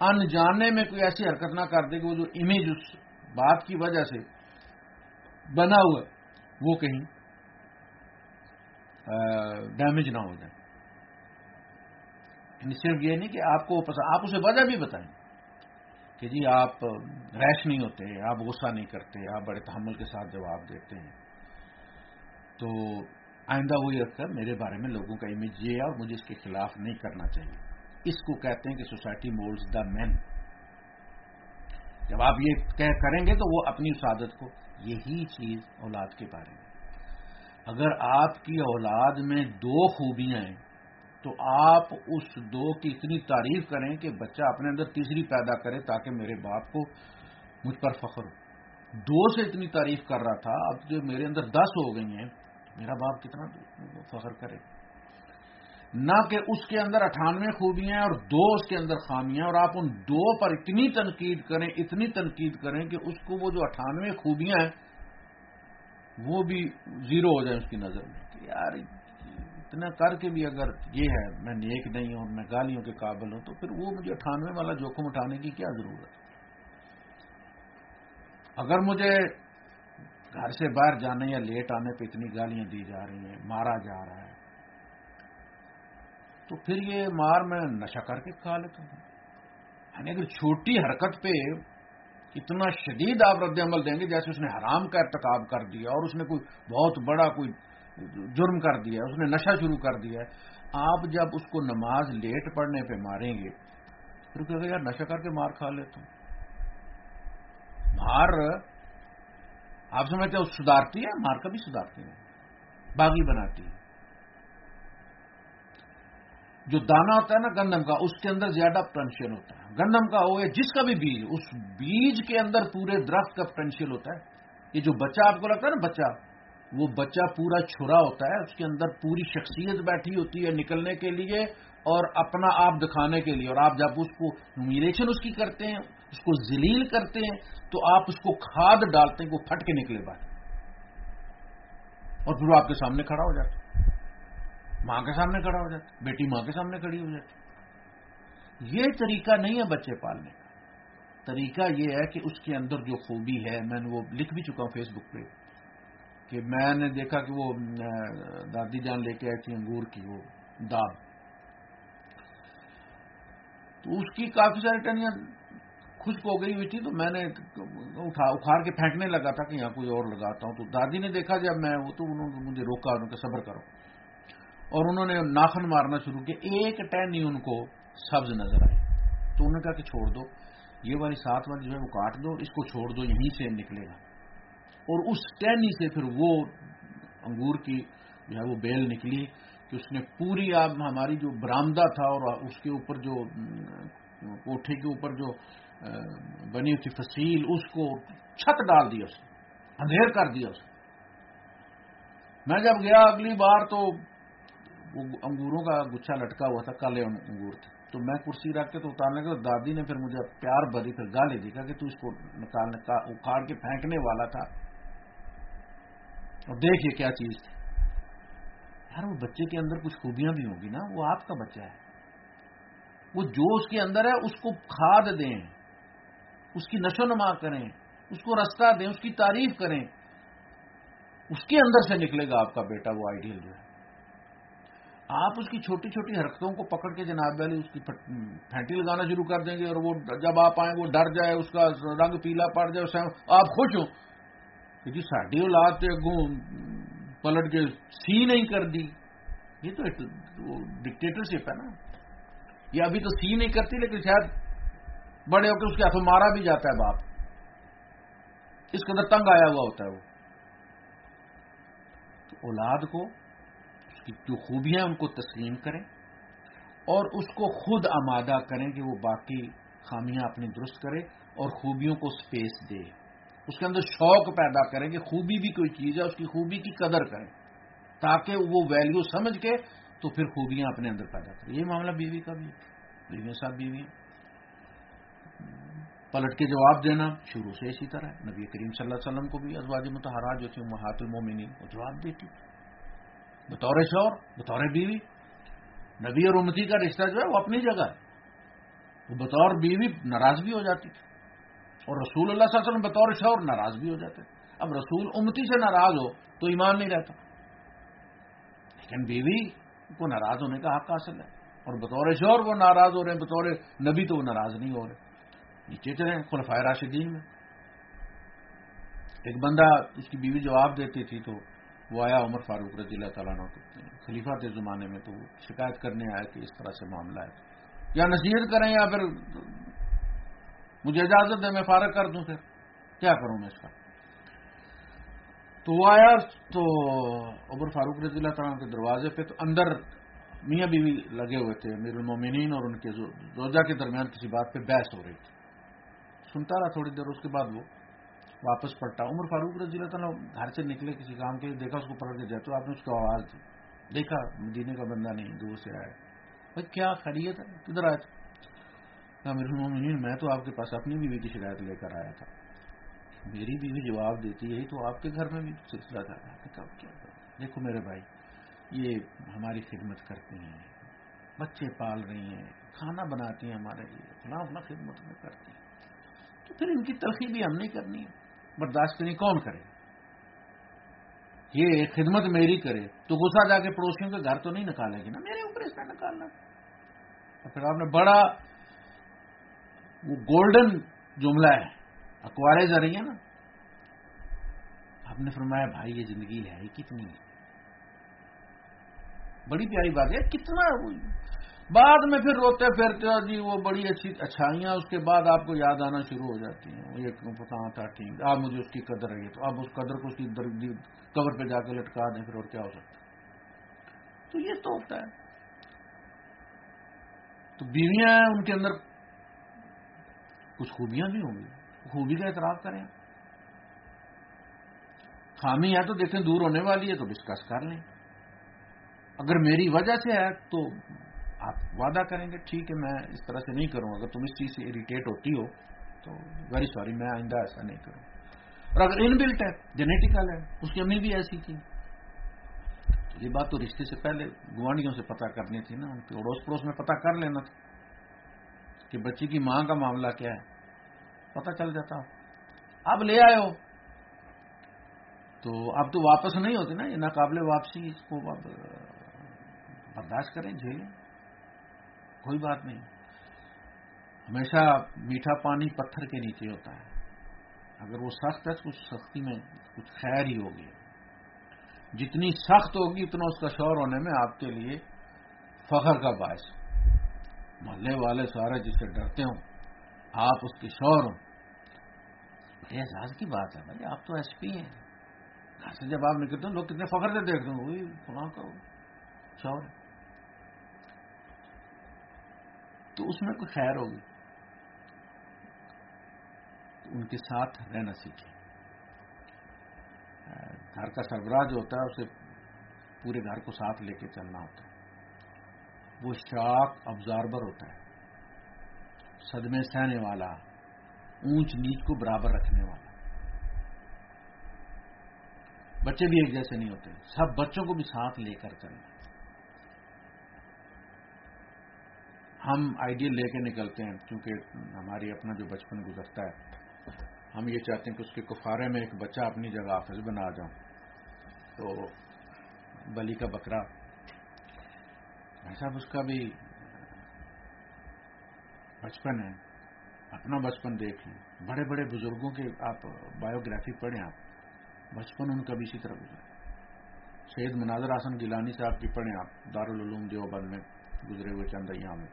انجانے میں کوئی ایسی حرکت نہ کر دے کہ وہ جو امیج اس بات کی وجہ سے بنا ہوا وہ کہیں ڈیمیج نہ ہو جائے۔ یعنی صرف یہ نہیں کہ آپ کو پسند آپ اسے وجہ بھی بتائیں کہ جی آپ ریش نہیں ہوتے، آپ غصہ نہیں کرتے، آپ بڑے تحمل کے ساتھ جواب دیتے ہیں۔ تو آئندہ وہی رکھ کر میرے بارے میں لوگوں کا امیج یہ ہے اور مجھے اس کے خلاف نہیں کرنا چاہیے۔ اس کو کہتے ہیں کہ سوسائٹی مولڈز دا مین جب آپ یہ کریں گے تو وہ اپنی سعادت کو، یہی چیز اولاد کے بارے میں۔ اگر آپ کی اولاد میں دو خوبیاں ہیں تو آپ اس دو کی اتنی تعریف کریں کہ بچہ اپنے اندر تیسری پیدا کرے تاکہ میرے باپ کو مجھ پر فخر ہو۔ دو سے اتنی تعریف کر رہا تھا، اب جو میرے اندر دس ہو گئی ہیں، میرا باپ کتنا فخر کرے۔ نہ کہ اس کے اندر اٹھانوے خوبیاں اور دو اس کے اندر خامیاں اور آپ ان دو پر اتنی تنقید کریں، اتنی تنقید کریں کہ اس کو وہ جو اٹھانوے خوبیاں ہیں، وہ بھی زیرو ہو جائیں اس کی نظر میں۔ کہ یار اتنا کر کے بھی اگر یہ ہے، میں نیک نہیں ہوں، میں گالیوں کے قابل ہوں، تو پھر وہ مجھے اٹھانوے والا جوخم اٹھانے کی کیا ضرورت اگر مجھے گھر سے باہر جانے یا لیٹ آنے پہ اتنی گالیاں دی جا رہی ہیں، مارا جا رہا ہے، تو پھر یہ مار میں نشہ کر کے کھا لیتا ہوں۔ یعنی اگر چھوٹی حرکت پہ اتنا شدید آپ رد عمل دیں گے جیسے اس نے حرام کا ارتکاب کر دیا اور اس نے کوئی بہت بڑا کوئی جرم کر دیا اس نے نشہ شروع کر دیا آپ جب اس کو نماز لیٹ پڑھنے پہ ماریں گے، پھر کہ یار، نشہ کر کے مار کھا لیتا ہوں۔ مار، آپ سمجھتے ہیں سدھارتی ہے؟ مار کا بھی سدھارتی ہے باغی بناتی ہے۔ جو دانا ہوتا ہے نا گندم کا، اس کے اندر زیادہ پوٹینشیل ہوتا ہے۔ گندم کا ہو یا جس کا بھی بیج، اس بیج کے اندر پورے درخت کا پوٹینشیل ہوتا ہے۔ یہ جو بچہ آپ کو لگتا ہے نا، بچہ وہ بچہ پورا چھرا ہوتا ہے، اس کے اندر پوری شخصیت بیٹھی ہوتی ہے نکلنے کے لیے اور اپنا آپ دکھانے کے لیے اور آپ جب اس کو نومیریشن اس کی کرتے ہیں، اس کو ذلیل کرتے ہیں، تو آپ اس کو کھاد ڈالتے ہیں، وہ پھٹ کے نکلے بات اور پھر وہ آپ کے سامنے کھڑا ہو جاتا ماں کے سامنے کھڑا ہو جاتا بیٹی ماں کے سامنے کھڑی ہو جاتی یہ طریقہ نہیں ہے بچے پالنے کا۔ طریقہ یہ ہے کہ اس کے اندر جو خوبی ہے، میں نے وہ لکھ بھی چکا ہوں فیس بک پہ۔ کہ میں نے دیکھا کہ وہ دادی جان لے کے آئی تھی انگور کی، وہ داب تو اس کی کافی ساری ٹنیاں خشک ہو گئی ہوئی تھی، تو میں نے اٹھا، اکھاڑ کے پھینکنے لگا تھا کہ یہاں کوئی اور لگاتا ہوں۔ تو دادی نے دیکھا جب میں وہ تو انہوں نے مجھے روکا، انہوں نے صبر کرو۔ اور انہوں نے ناخن مارنا شروع کیا، ایک ٹین ہی ان کو سبز نظر آئی۔ تو انہوں نے کہا کہ چھوڑ دو، یہ والی سات والی جو ہے وہ کاٹ دو، اس کو چھوڑ دو، یہیں سے نکلے گا۔ اور اس ٹینی سے پھر وہ انگور کی جو ہے وہ بیل نکلی کہ اس نے پوری آپ ہماری جو برامدہ تھا اور اس کے اوپر جو کوٹھے کے اوپر جو بنی ہوئی تھی فصیل، اس کو چھت ڈال دیا اس نے، اندھیر کر دیا اس نے۔ میں جب گیا اگلی بار تو وہ انگوروں کا گچھا لٹکا ہوا تھا، کالے انگور تھے۔ تو میں کرسی رکھ کے تو اتارنے کے دادی نے پھر مجھے پیار بھری پھر گالے دکھا کہ تو اس کو نکالنے کا اکھاڑ کے پھینکنے والا تھا۔ اور دیکھیے کیا چیز تھی۔ یار، وہ بچے کے اندر کچھ خوبیاں بھی ہوں گی نا، وہ آپ کا بچہ ہے۔ وہ جو اس کے اندر ہے، اس کو کھاد دیں، اس کی نشو نما کریں، اس کو رستہ دیں، اس کی تعریف کریں۔ اس کے اندر سے نکلے گا آپ کا بیٹا، وہ آئیڈیل جو ہے۔ آپ اس کی چھوٹی چھوٹی حرکتوں کو پکڑ کے جناب والی، اس کی پھینٹی لگانا شروع کر دیں گے اور وہ جب آپ آئیں، وہ ڈر جائے، اس کا رنگ پیلا پڑ جائے آپ خوش ہوں۔ کہ جی ساڈی اولاد تو اگوں پلٹ کے سی نہیں کر دی یہ تو ڈکٹیٹرشپ ہے نا۔ یہ ابھی تو سی نہیں کرتی، لیکن شاید بڑے ہو کے اس کے ہاتھوں مارا بھی جاتا ہے باپ۔ اس کے اندر تنگ آیا ہوا ہوتا ہے وہ۔ تو اولاد کو اس کی جو خوبیاں ان کو تسلیم کریں اور اس کو خود آمادہ کریں کہ وہ باقی خامیاں اپنی درست کرے اور خوبیوں کو سپیس دے۔ اس کے اندر شوق پیدا کریں کہ خوبی بھی کوئی چیز ہے، اس کی خوبی کی قدر کریں، تاکہ وہ ویلیو سمجھ کے تو پھر خوبیاں اپنے اندر پیدا کریں۔ یہ معاملہ بیوی کا بھی بیوی صاحب بیوی پلٹ کے جواب دینا شروع سے اسی طرح۔ ہے نبی کریم صلی اللہ علیہ وسلم کو بھی ازواج متحرات جو تھی محات المومنین، وہ جواب دیتی بطور شور بطور بیوی، نبی اور امتی کا رشتہ جو ہے، وہ اپنی جگہ ہے۔ وہ بطور بیوی ناراض بھی ہو جاتی تھی اور رسول اللہ صلی اللہ علیہ وسلم بطور شور ناراض بھی ہو جاتے اب رسول امتی سے ناراض ہو تو ایمان نہیں رہتا۔ لیکن بیوی کو ناراض ہونے کا حق حاصل ہے اور بطور شور وہ ناراض ہو رہے ہیں، بطور نبی تو وہ ناراض نہیں ہو رہے۔ نیچے چلے خلفائے راشدین میں۔ ایک بندہ اس کی بیوی جواب دیتی تھی تو وہ آیا عمر فاروق رضی اللہ تعالیٰ خلیفہ کے زمانے میں تو وہ شکایت کرنے آیا کہ اس طرح سے معاملہ ہے۔ یا نصیحت کریں یا پھر مجھے اجازت دے، میں فارغ کر دوں پھر۔ کیا کروں میں اس کا؟ تو وہ آیا، تو عمر فاروق رضی اللہ تعالیٰ کے دروازے پہ تو اندر میاں بیوی لگے ہوئے تھے میر المومنین، اور ان کے روزہ کے درمیان کسی بات پہ بحث ہو رہی تھی۔ سنتا رہا تھوڑی دیر، اس کے بعد وہ واپس پلٹا۔ عمر فاروق رضی اللہ تعالیٰ گھر سے نکلے کسی کام کے لیے، دیکھا اس کو پلٹ کے جائے تو آپ نے اس کو آواز دی۔ دیکھا، مدینے کا بندہ نہیں دور سے آیا۔ بھائی، کیا خیریت ہے؟ کدھر آئے تھے؟ المومنین، میں تو آپ کے پاس اپنی بیوی کی شکایت لے کر آیا تھا۔ میری بیوی جواب دیتی ہے تو آپ کے گھر میں بھی سلسلہ تھا۔ دیکھو میرے بھائی، یہ ہماری خدمت کرتی ہیں، بچے پال رہی ہیں، کھانا بناتی ہیں ہمارے لیے فلاں اپنا خدمت میں کرتی ہیں۔ تو پھر ان کی تلخی بھی ہم نہیں کرنی ہے۔ برداشت کرنی کون کرے؟ یہ خدمت میری کرے۔ تو غصہ جا کے پڑوسیوں کے گھر تو نہیں نکالے گی نا؟ میرے اوپر اس میں نکالنا۔ پھر آپ نے بڑا وہ گولڈن جملہ ہے۔ اخباریں جا رہی ہیں نا۔ آپ نے فرمایا، بھائی، یہ زندگی ہے کتنی ہے؟ بڑی پیاری بات ہے، کتنا بعد میں پھر روتے پھرتے جی وہ بڑی اچھی اچھائیاں، اس کے بعد آپ کو یاد آنا شروع ہو جاتی ہیں۔ یہ پتا تھا ٹھیک آپ مجھے اس کی قدر رہی تو آپ اس قدر کو اس کی کور پہ جا کے لٹکا دیں پھر اور کیا ہو سکتا تو یہ تو ہوتا ہے۔ تو بیویاں ان کے اندر کچھ خوبیاں بھی ہوں گی۔ خوبی کا اعتراف کریں۔ خامی ہے تو دیکھیں دور ہونے والی ہے تو ڈسکس کر لیں۔ اگر میری وجہ سے ہے تو آپ وعدہ کریں گے، ٹھیک ہے، میں اس طرح سے نہیں کروں۔ اگر تم اس چیز سے اریٹیٹ ہوتی ہو تو ویری سوری میں آئندہ ایسا نہیں کروں۔ اور اگر ان بلٹ ہے جینیٹیکل ہے، اس کی امی بھی ایسی تھی۔ یہ بات تو رشتے سے پہلے، گوانڈیوں سے پتا کرنی تھی نا۔ ان کے اڑوس پڑوس میں پتا کر لینا تھا۔ کہ بچی کی ماں کا معاملہ کیا ہے؟ پتا چل جاتا اب لے آئے ہو۔ تو اب تو واپس نہیں ہوتی نا، یہ ناقابل واپسی، اس کو اب برداشت کریں، جھیلیں۔ کوئی بات نہیں۔ ہمیشہ میٹھا پانی پتھر کے نیچے ہوتا ہے۔ اگر وہ سخت ہے تو کچھ سختی میں کچھ خیر ہی ہوگی۔ جتنی سخت ہوگی، اتنا اس کا شور ہونے میں آپ کے لیے فخر کا باعث۔ محلے والے سارے جس سے ڈرتے ہوں، آپ اس کے شور ہوں۔ بڑے اعزاز کی بات ہے بھائی، آپ تو ایس پی ہیں۔ گھر سے جب آپ نکلتے ہیں لوگ کتنے فخر سے دیکھتے ہیں وہی فلاں کا شور تو اس میں کوئی خیر ہوگی؟ ان کے ساتھ رہنا سیکھیں۔ گھر کا سربراہ جو ہوتا ہے، اسے پورے گھر کو ساتھ لے کے چلنا ہوتا ہے۔ وہ شاک ابزاربر ہوتا ہے۔ صدمے سہنے والا، اونچ نیچ کو برابر رکھنے والا۔ بچے بھی ایک جیسے نہیں ہوتے۔ سب بچوں کو بھی ساتھ لے کر چلنا۔ ہم آئیڈیل لے کے نکلتے ہیں، کیونکہ ہماری اپنا جو بچپن گزرتا ہے، ہم یہ چاہتے ہیں کہ اس کے کفارے میں ایک بچہ اپنی جگہ حافظ بنا جاؤں۔ تو بلی کا بکرا ایسا اس کا بھی بچپن ہے، اپنا بچپن دیکھ لیں۔ بڑے بڑے بزرگوں کے آپ بایوگرافی پڑھیں آپ، بچپن ان کا بھی اسی طرح گزرا۔ شہید مناظر آسن گیلانی صاحب کی پڑھیں آپ، دارالعلوم دیوبند میں گزرے ہوئے چند ایام میں۔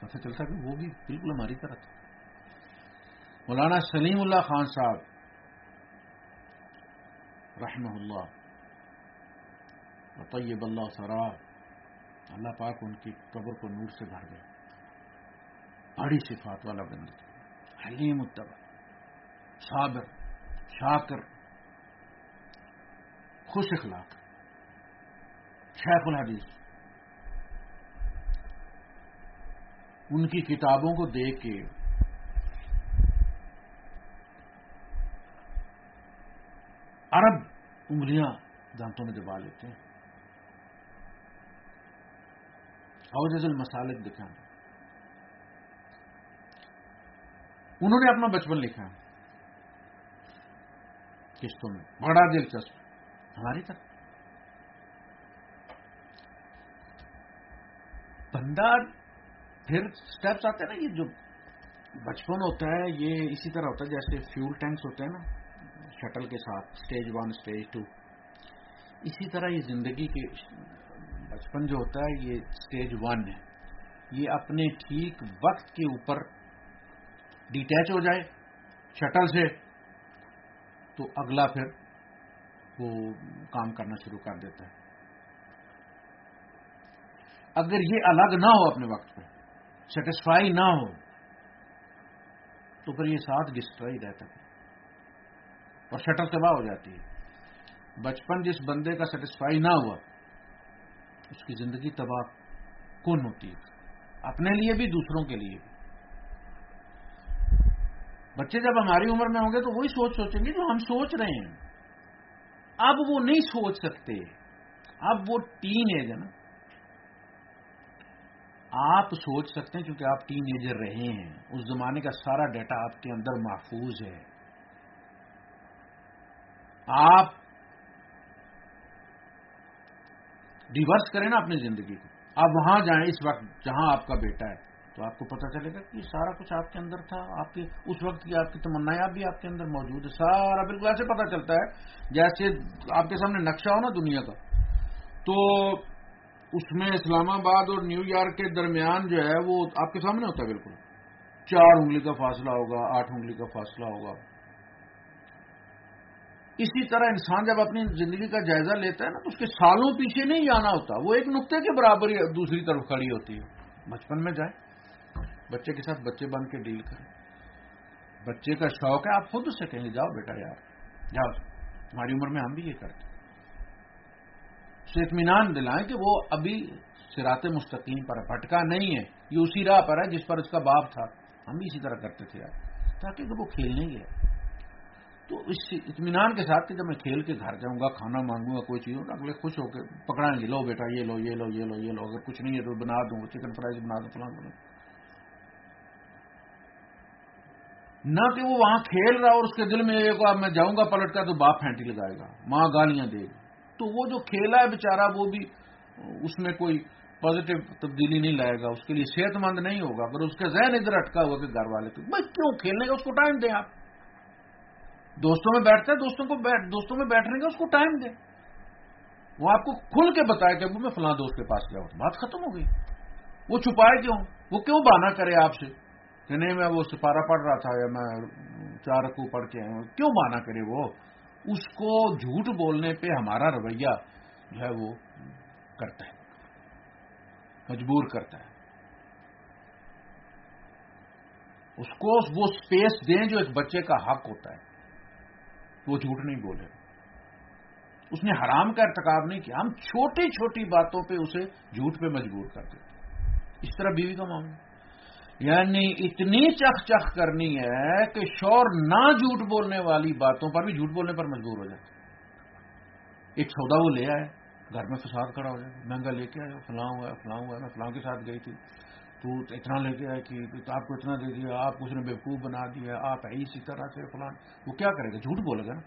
پتہ چلتا کہ وہ بھی بالکل ہماری طرح تھا مولانا سلیم اللہ خان صاحب، رحمہ اللہ طیب اللہ سرار اللہ پاک ان کی قبر کو نور سے بھر گئے بڑی صفات والا بند حلیم التبا صابر، شاکر، خوش اخلاق۔ شیخ الحدیث۔ ان کی کتابوں کو دیکھ کے عرب انگلیاں دانتوں میں دبا لیتے ہیں۔ اور جزل مسالک دکھانا انہوں نے اپنا بچپن لکھا قسطوں میں۔ بڑا دلچسپ۔ ہماری طرف۔ بندہ پھر سٹیپس آتے ہیں نا، یہ جو بچپن ہوتا ہے، یہ اسی طرح ہوتا ہے، جیسے فیول ٹینکس ہوتے ہیں نا شٹل کے ساتھ اسٹیج ون اسٹیج ٹو اسی طرح یہ زندگی کے بچپن جو ہوتا ہے، یہ اسٹیج ون ہے۔ یہ اپنے ٹھیک وقت کے اوپر ڈیٹیچ ہو جائے شٹل سے تو اگلا پھر وہ کام کرنا شروع کر دیتا ہے۔ اگر یہ الگ نہ ہو اپنے وقت پہ سیٹسفائی نہ ہو، تو پھر یہ ساتھ گسٹرا ہی رہتا ہے۔ اور شٹر تباہ ہو جاتی ہے۔ بچپن جس بندے کا سیٹسفائی نہ ہوا اس کی زندگی تباہ کون ہوتی ہے؟ اپنے لیے بھی، دوسروں کے لیے بھی۔ بچے جب ہماری عمر میں ہوں گے تو وہی سوچ سوچیں گے جو ہم سوچ رہے ہیں۔ اب وہ نہیں سوچ سکتے۔ اب وہ ٹین ایج ہے نا۔ آپ سوچ سکتے ہیں کیونکہ آپ ٹین ایجر رہے ہیں۔ اس زمانے کا سارا ڈیٹا آپ کے اندر محفوظ ہے۔ آپ ڈیورس کریں نا اپنی زندگی کو۔ آپ وہاں جائیں اس وقت جہاں آپ کا بیٹا ہے، تو آپ کو پتا چلے گا کہ سارا کچھ آپ کے اندر تھا۔ آپ کے اس وقت کی آپ کی تمنا بھی آپ کے اندر موجود ہے سارا بالکل ایسے پتا چلتا ہے جیسے آپ کے سامنے نقشہ ہو نا دنیا کا۔ تو اس میں اسلام آباد اور نیو یارک کے درمیان جو ہے وہ آپ کے سامنے ہوتا ہے بالکل۔ چار انگلی کا فاصلہ ہوگا، آٹھ انگلی کا فاصلہ ہوگا۔ اسی طرح انسان جب اپنی زندگی کا جائزہ لیتا ہے نا تو اس کے سالوں پیچھے نہیں جانا ہوتا، وہ ایک نقطے کے برابر ہی دوسری طرف کھڑی ہوتی ہے۔ بچپن میں جائیں بچے کے ساتھ بچے بن کے ڈیل کریں بچے کا شوق ہے، آپ خود اس سے کہیں جاؤ بیٹا یار، جاؤ ہماری عمر میں ہم بھی یہ کرتے اسے اطمینان دلائیں کہ وہ ابھی سرات مستقیم پر پھٹکا نہیں ہے، یہ اسی راہ پر ہے جس پر اس کا باپ تھا۔ ہم بھی اسی طرح کرتے تھے یار، تاکہ وہ کھیلنے گیا۔ تو اس اطمینان کے ساتھ کہ جب میں کھیل کے گھر جاؤں گا، کھانا مانگوں گا، کوئی چیز ہوگا، اگلے خوش ہو کے پکڑائیں گے لو بیٹا، یہ لو یہ لو یہ لو یہ لو، اگر کچھ نہیں ہے تو بنا دوں، چکن فرائی بنا دوں، فلاں دوں۔ نہ کہ وہ وہاں کھیل رہا اور اس کے دل میں ایک میں جاؤں گا پلٹ کر تو باپ پھینٹی لگائے گا، ماں گالیاں دے۔ گی تو وہ جو کھیلا ہے بےچارا وہ بھی اس میں کوئی پازیٹو تبدیلی نہیں لائے گا، اس کے لیے صحت مند نہیں ہوگا۔ اگر اس کا ذہن ادھر اٹکا ہوا کہ گھر والے تو بھائی کیوں کھیلنے کا اس کو ٹائم دیں آپ؟ دوستوں میں بیٹھتا ہے دوستوں کو دوستوں میں بیٹھنے کا اس کو ٹائم دیں وہ آپ کو کھل کے بتائے کہ میں فلاں دوست کے پاس گیا بات ختم ہو گئی۔ وہ چھپائے کیوں؟ وہ کیوں بانا کرے آپ سے؟ کہ نہیں، میں وہ سپارہ پڑھ رہا تھا یا میں چار رقو پڑھ کے آیا کیوں بانا کرے وہ؟ اس کو جھوٹ بولنے پہ ہمارا رویہ جو ہے وہ کرتا ہے، مجبور کرتا ہے۔ اس کو وہ سپیس دیں جو ایک بچے کا حق ہوتا ہے۔ وہ جھوٹ نہیں بولے۔ اس نے حرام کا ارتکاب نہیں کیا۔ ہم چھوٹی چھوٹی باتوں پہ اسے جھوٹ پہ مجبور کر دیتے اس طرح بیوی کا معاملہ۔ یعنی اتنی چخ چخ کرنی ہے کہ شور نہ جھوٹ بولنے والی باتوں پر بھی جھوٹ بولنے پر مجبور ہو جاتے ایک سودا وہ لے آئے، گھر میں فساد کھڑا ہو جائے مہنگا لے کے آئے، فلاں ہوا ہے فلاں ہوا ہے میں فلاں کے ساتھ گئی تھی۔ تو اتنا لے کے آئے کہ آپ کو اتنا دے دیا، آپ کو اس نے بیوقوف بنا دیا، آپ ہے اسی طرح سے فلان۔ وہ کیا کرے گا؟ جھوٹ بولے گا نا۔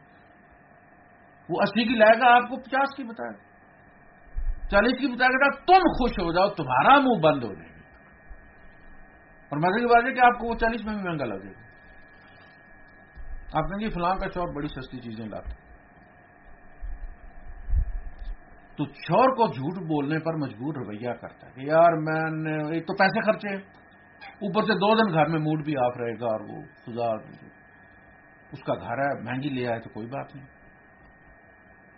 وہ اسی کی لائے گا آپ کو پچاس کی بتائے۔ گا چالیس کی بتائے گا تم خوش ہو جاؤ، تمہارا منہ بند ہو جائے گا۔ اور مزے کی بات ہے کہ آپ کو وہ چالیس میں بھی مہنگا لگے گا۔ آپ کہیں گے، فلاں کا چوک بڑی سستی چیزیں لاتے تو چور کو جھوٹ بولنے پر مجبور رویہ کرتا ہے کہ یار میں نے ایک تو پیسے خرچے اوپر سے دو دن گھر میں موڈ بھی آف رہے گا اور وہ خدا اس کا گھر ہے، مہنگی لے آئے تو کوئی بات نہیں۔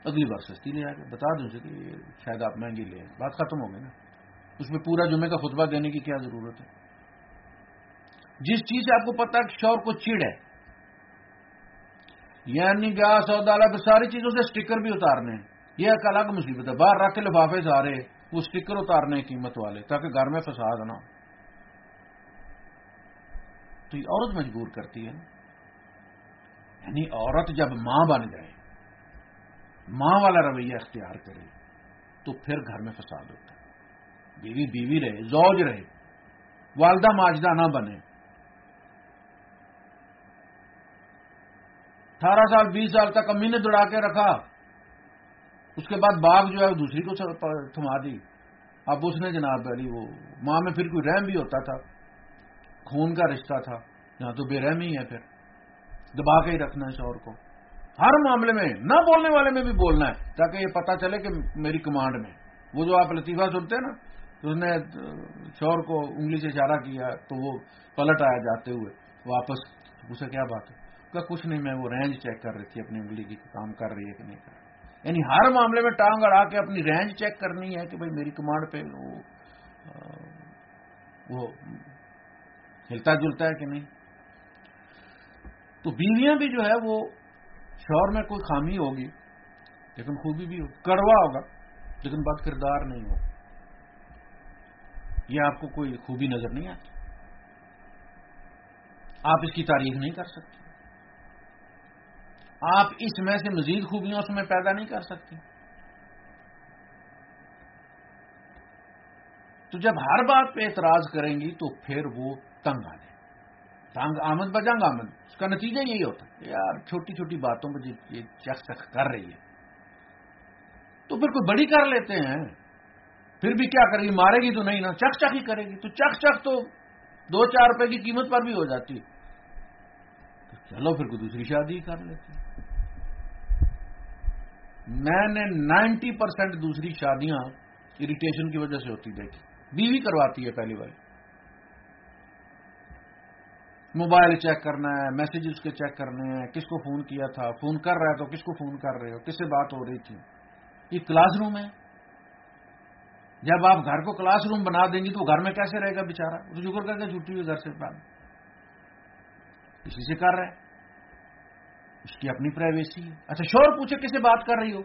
اگلی بار سستی لے آئے گا بتا دوں کہ شاید آپ مہنگی لے آئے بات ختم ہو گئی نا۔ اس میں پورا جمعے کا خطبہ دینے کی کیا ضرورت ہے؟ جس چیز سے آپ کو پتا کہ شور کو چڑ ہے یعنی گیس اور دالا ساری چیزوں سے اسٹیکر بھی اتارنے ہیں۔ یہ ایک الگ مصیبت ہے۔ باہر رکھ کے لفافے سارے وہ اسٹکر اتارنے قیمت والے، تاکہ گھر میں فساد نہ تو یہ عورت مجبور کرتی ہے۔ یعنی عورت جب ماں بن جائے، ماں والا رویہ اختیار کرے، تو پھر گھر میں فساد ہوتا ہے۔ بیوی بیوی رہے، زوج رہے، والدہ ماجدہ نہ بنے۔ اٹھارہ سال، بیس سال تک امی نے دوڑا کے رکھا۔ اس کے بعد باغ جو ہے وہ دوسری کو تھما دی۔ اب اس نے جناب علی، وہ ماں میں پھر کوئی رحم بھی ہوتا تھا، خون کا رشتہ تھا، یہاں تو بے رحمی ہے پھر۔ دبا کے ہی رکھنا ہے شور کو۔ ہر معاملے میں، نہ بولنے والے میں بھی بولنا ہے، تاکہ یہ پتا چلے کہ میری کمانڈ میں۔ وہ جو آپ لطیفہ سنتے ہیں نا، تو اس نے شور کو انگلی سے اشارہ کیا، تو وہ پلٹ آیا جاتے ہوئے، واپس۔ اسے کیا بات ہے؟ کہ کچھ نہیں، میں وہ رینج چیک کر رہی تھی، اپنی انگلی کی کام کر رہی ہے کہ نہیں کر رہی۔ یعنی ہر معاملے میں ٹانگ اڑا کے اپنی رینج چیک کرنی ہے کہ بھائی میری کمانڈ پہ وہ ہلتا جلتا ہے کہ نہیں۔ تو بیویاں بھی جو ہے وہ شور میں کوئی خامی ہوگی، لیکن خوبی بھی ہو، کڑوا ہوگا، لیکن بد کردار نہیں ہو۔ یہ آپ کو کوئی خوبی نظر نہیں آتی۔ آپ اس کی تعریف نہیں کر سکتے۔ آپ اس میں سے مزید خوبیاں اس میں پیدا نہیں کر سکتے تو جب ہر بات پہ اعتراض کریں گی تو پھر وہ تنگ آ جائے۔ تنگ آمد بجنگ آمد، اس کا نتیجہ یہی ہوتا ہے یار چھوٹی چھوٹی باتوں پہ یہ چک چک کر رہی ہے۔ تو پھر کوئی بڑی کر لیتے ہیں، پھر بھی کیا کرے گی؟ مارے گی تو نہیں نا چک چک ہی کرے گی۔ تو چک چک تو دو چار روپے کی قیمت پر بھی ہو جاتی۔ تو چلو پھر کوئی دوسری شادی کر لیتے میں نے نائنٹی پرسینٹ دوسری شادیاں اریٹیشن کی وجہ سے ہوتی دیکھی۔ بیوی کرواتی ہے پہلی بار۔ موبائل چیک کرنا ہے میسجز کے چیک کرنے ہیں، کس کو فون کیا تھا، فون کر رہا ہے تو کس کو فون کر رہے ہو، کس سے بات ہو رہی تھی۔ یہ کلاس روم ہے۔ جب آپ گھر کو کلاس روم بنا دیں گی تو گھر میں کیسے رہے گا بےچارا شکر کر کے چھٹی ہوئی گھر سے بات کسی سے کر رہا ہے اس کی اپنی پرائیویسی ہے۔ اچھا شور پوچھے کسے بات کر رہی ہو؟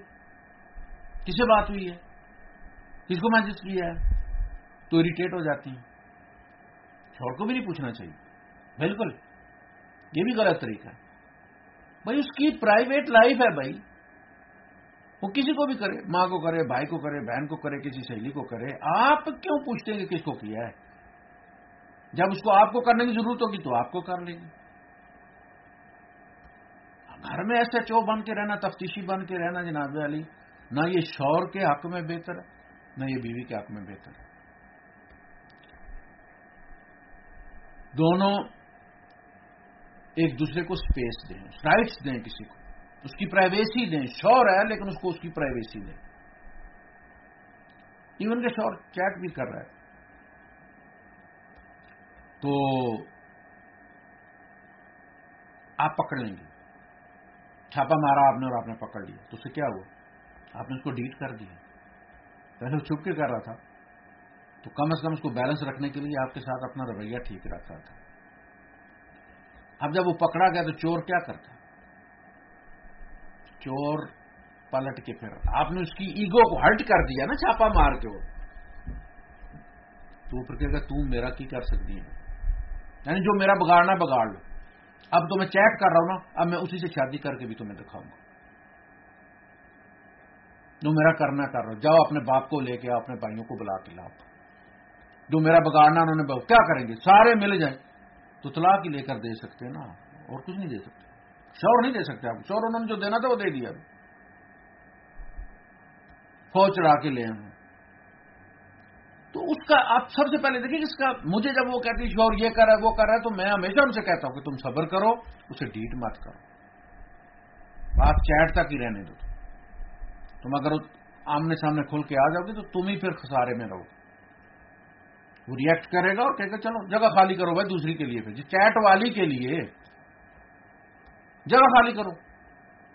کسے بات ہوئی ہے؟ کس کو میسج کیا ہے؟ تو اریٹیٹ ہو جاتی ہیں۔ شور کو بھی نہیں پوچھنا چاہیے۔ بالکل، یہ بھی غلط طریقہ ہے۔ بھائی، اس کی پرائیویٹ لائف ہے بھائی۔ وہ کسی کو بھی کرے، ماں کو کرے، بھائی کو کرے، بہن کو کرے، کسی سہیلی کو کرے، آپ کیوں پوچھتے ہیں کہ کس کو کیا ہے؟ جب اس کو آپ کو کرنے کی ضرورت ہوگی تو آپ کو کر لے گی گھر میں ایسے چو بن کے رہنا، تفتیشی بن کے رہنا جناب علی، نہ یہ شور کے حق میں بہتر ہے، نہ یہ بیوی کے حق میں بہتر ہے۔ دونوں ایک دوسرے کو سپیس دیں، رائٹس دیں کسی کو، اس کی پرائیویسی دیں شور ہے لیکن اس کو اس کی پرائیویسی دیں۔ ایون کے شور چیٹ بھی کر رہا ہے۔ تو آپ پکڑ لیں گے۔ چھاپا مارا آپ نے اور آپ نے پکڑ لیا، تو اسے کیا ہوا؟ آپ نے اس کو ڈیٹ کر دیا۔ پہلے وہ چھپ کے کر رہا تھا۔ تو کم از کم اس کو بیلنس رکھنے کے لیے آپ کے ساتھ اپنا رویہ ٹھیک رکھا تھا۔ اب جب وہ پکڑا گیا تو چور کیا کرتا؟ چور پلٹ کے پھر آپ نے اس کی ایگو کو ہرٹ کر دیا نا چھاپا مار کے وہ۔ تو پھر کہ تم میرا کی کر سکتی ہے؟ یعنی جو میرا بگاڑنا بگاڑ لو۔ اب تو میں چیک کر رہا ہوں نا، اب میں اسی سے شادی کر کے بھی تمہیں دکھاؤں گا۔ جو میرا کرنا کر رہا ہوں، جاؤ اپنے باپ کو لے کے آؤ، اپنے بھائیوں کو بلا کے لاؤ۔ جو میرا بگاڑنا انہوں نے کیا کریں گے؟ سارے مل جائیں۔ تو طلاق ہی لے کر دے سکتے ہیں نا۔ اور کچھ نہیں دے سکتے۔ شور نہیں دے سکتے آپ شور انہوں نے جو دینا تھا وہ دے دیا۔ فوج چڑھا کے لے آئے تو اس کا آپ سب سے پہلے دیکھیں اس کا مجھے جب وہ کہتی شور یہ کر رہا ہے، وہ کر رہا ہے، تو میں ہمیشہ ان سے کہتا ہوں کہ تم صبر کرو، اسے ڈیٹ مت کرو۔ بات چیٹ تک ہی رہنے دو۔ تم اگر آمنے سامنے کھل کے آ جاؤ گے تو تم ہی پھر خسارے میں رہو۔ وہ ریئیکٹ کرے گا اور کہے گا، چلو، جگہ خالی کرو بھائی، دوسری کے لیے پھر جی چیٹ والی کے لیے جگہ خالی کرو۔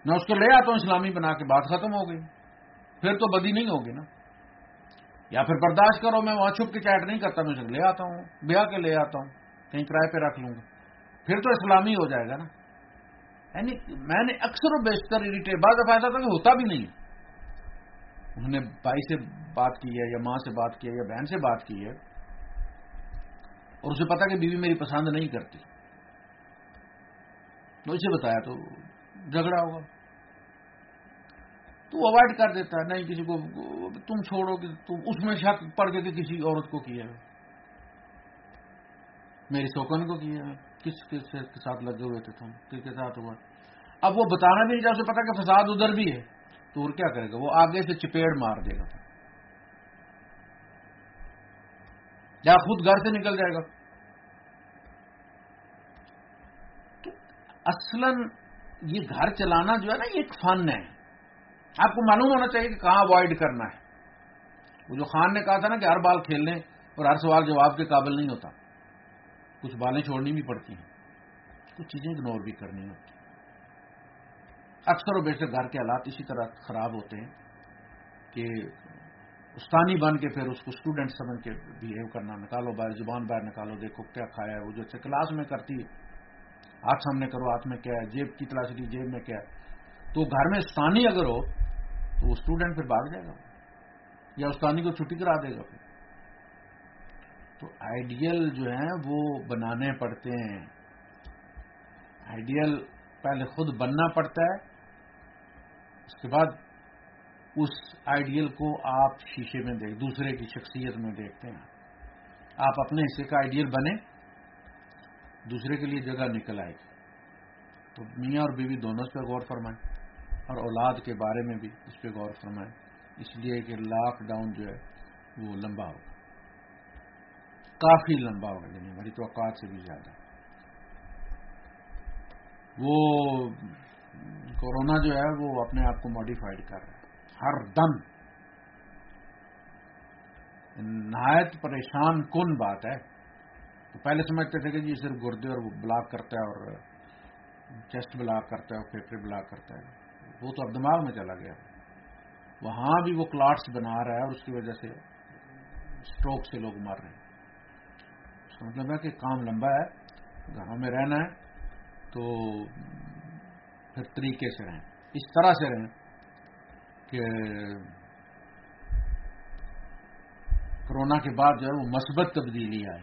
میں اس کو لے آتا ہوں، اسلامی بنا کے، بات ختم ہو گئی۔ پھر تو بدی نہیں ہوگی نا۔ یا پھر برداشت کرو، میں وہاں چھپ کے چیٹ نہیں کرتا، میں اسے لے آتا ہوں بیاہ کے لے آتا ہوں، کہیں کرائے پہ رکھ لوں گا۔ پھر تو اسلامی ہو جائے گا نا۔ یعنی میں نے اکثر و بیشتر اریٹیٹ بعض دفعہ ایسا تھا کہ ہوتا بھی نہیں۔ انہوں نے بھائی سے بات کی ہے یا ماں سے بات کی ہے یا بہن سے بات کی ہے، اور اسے پتا کہ بیوی میری پسند نہیں کرتی۔ تو اسے بتایا تو جھگڑا ہوگا تو اوائڈ کر دیتا ہے، نہیں کسی کو، تم چھوڑو کہ تم، اس میں شک پڑ کے کسی عورت کو کیا ہے۔ میری سوکن کو کیا ہے؟ کس کس کے ساتھ لگے ہوئے تھے تم؟ کس کے ساتھ ہوا؟ اب وہ بتانا بھی نہیں چاہے اسے پتا کہ فساد ادھر بھی ہے۔ تو اور کیا کرے گا؟ وہ آگے سے چپیڑ مار دے گا۔ یا خود گھر سے نکل جائے گا۔ تو اصلا یہ گھر چلانا جو ہے نا، یہ ایک فن ہے۔ آپ کو معلوم ہونا چاہیے کہ کہاں اوائڈ کرنا ہے۔ وہ جو خان نے کہا تھا نا کہ ہر بال کھیلنے اور ہر سوال جواب کے قابل نہیں ہوتا۔ کچھ بالیں چھوڑنی بھی پڑتی ہیں۔ کچھ چیزیں اگنور بھی کرنی ہوتی اکثر و بیشتر گھر کے حالات اسی طرح خراب ہوتے ہیں کہ استانی بن کے پھر اس کو اسٹوڈنٹ سمجھ کے بہیو کرنا، نکالو باہر، زبان باہر نکالو، دیکھو کیا کھایا ہے۔ وہ جو اچھا کلاس میں کرتی ہے، ہاتھ سامنے کرو، ہاتھ میں کیا ہے؟ جیب کی تلاشی جیب میں کیا ہے؟ تو گھر میں استانی اگر ہو تو وہ اسٹوڈنٹ پھر بھاگ جائے گا یا استانی کو چھٹی کرا دے گا۔ پھر تو آئیڈیل جو ہیں وہ بنانے پڑتے ہیں۔ آئیڈیل پہلے خود بننا پڑتا ہے۔ اس کے بعد اس آئیڈیل کو آپ شیشے میں دیکھ، دوسرے کی شخصیت میں دیکھتے ہیں۔ آپ اپنے حصے کا آئیڈیل بنے دوسرے کے لیے جگہ نکل آئے گی۔ تو میاں اور بیوی دونوں اس پہ غور فرمائیں۔ اور اولاد کے بارے میں بھی اس پہ غور فرمائیں۔ اس لیے کہ لاک ڈاؤن جو ہے، وہ لمبا ہوگا کافی لمبا ہوگا یعنی ہماری توقعات سے بھی زیادہ۔ وہ کورونا جو ہے، وہ اپنے آپ کو ماڈیفائڈ کر رہا ہے۔ ہر دم۔ نہایت پریشان کن بات ہے۔ تو پہلے سمجھتے تھے کہ جی صرف گردے اور بلاک کرتا ہے اور چیسٹ بلاک کرتا ہے اور پیپر بلاک کرتا ہے۔ وہ تو اب دماغ میں چلا گیا۔ وہاں بھی وہ کلاٹس بنا رہا ہے اور اس کی وجہ سے اسٹروک سے لوگ مر رہے ہیں۔ اس کا مطلب ہے کہ کام لمبا ہے۔ گھروں میں رہنا ہے تو پھر طریقے سے رہیں۔ اس طرح سے رہیں کہ کرونا کے بعد جو ہے وہ مثبت تبدیلی آئے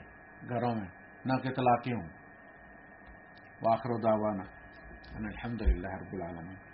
گھروں میں، نہ کہ طلاقیں ہوں۔ واخر داوانا الحمد للہ رب العالمین۔